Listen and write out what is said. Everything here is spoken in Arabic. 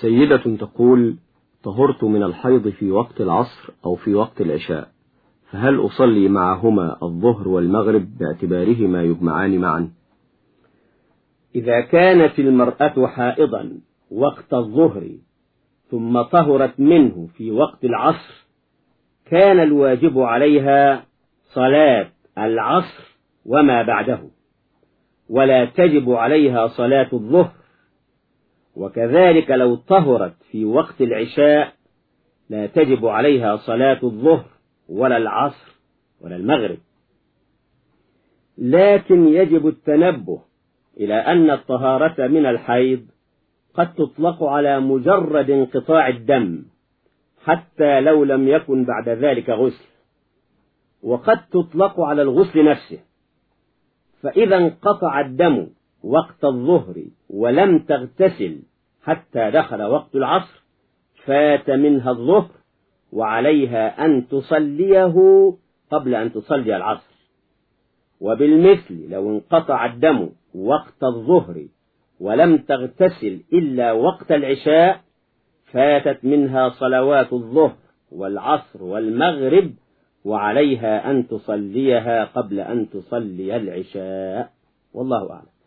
سيدة تقول طهرت من الحيض في وقت العصر أو في وقت العشاء فهل أصلي معهما الظهر والمغرب باعتبارهما يجمعان معا؟ إذا كانت المرأة حائضا وقت الظهر ثم طهرت منه في وقت العصر كان الواجب عليها صلاة العصر وما بعده ولا تجب عليها صلاة الظهر وكذلك لو طهرت في وقت العشاء لا تجب عليها صلاة الظهر ولا العصر ولا المغرب. لكن يجب التنبه إلى أن الطهارة من الحيض قد تطلق على مجرد انقطاع الدم حتى لو لم يكن بعد ذلك غسل. وقد تطلق على الغسل نفسه. فإذا انقطع الدم وقت الظهر ولم تغتسل حتى دخل وقت العصر فات منها الظهر وعليها أن تصليه قبل أن تصلي العصر. وبالمثل لو انقطع الدم وقت الظهر ولم تغتسل إلا وقت العشاء فاتت منها صلوات الظهر والعصر والمغرب وعليها أن تصليها قبل أن تصلي العشاء. والله أعلم.